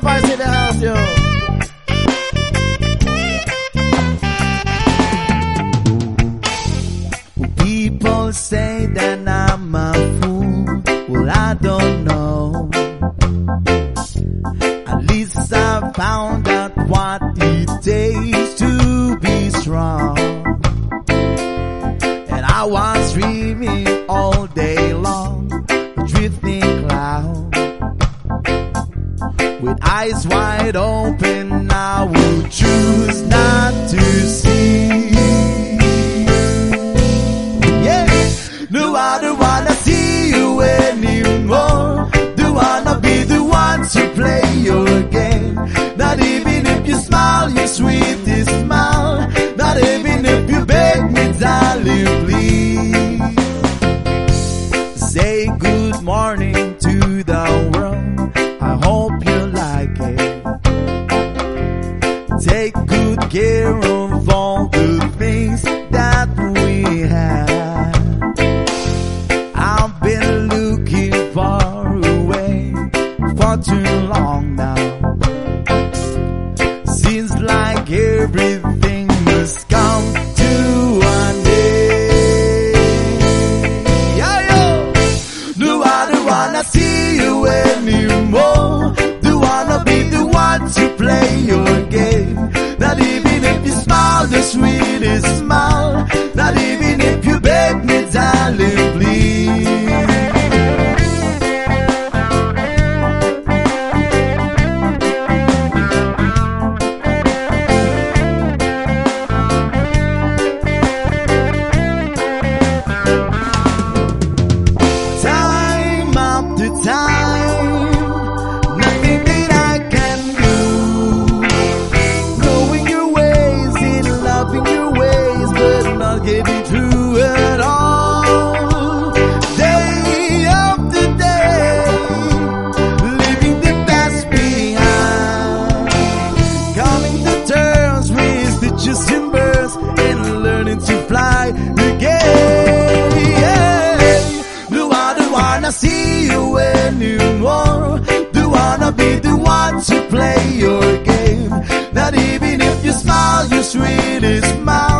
house, yo. People say that I'm a fool. Well, I don't know. At least I found out what it takes to be strong. Eyes wide open, I would choose not to see. Yeah, no, I don't care of all the things that we had. I've been looking far away for too long now. Seems like everything time. smile.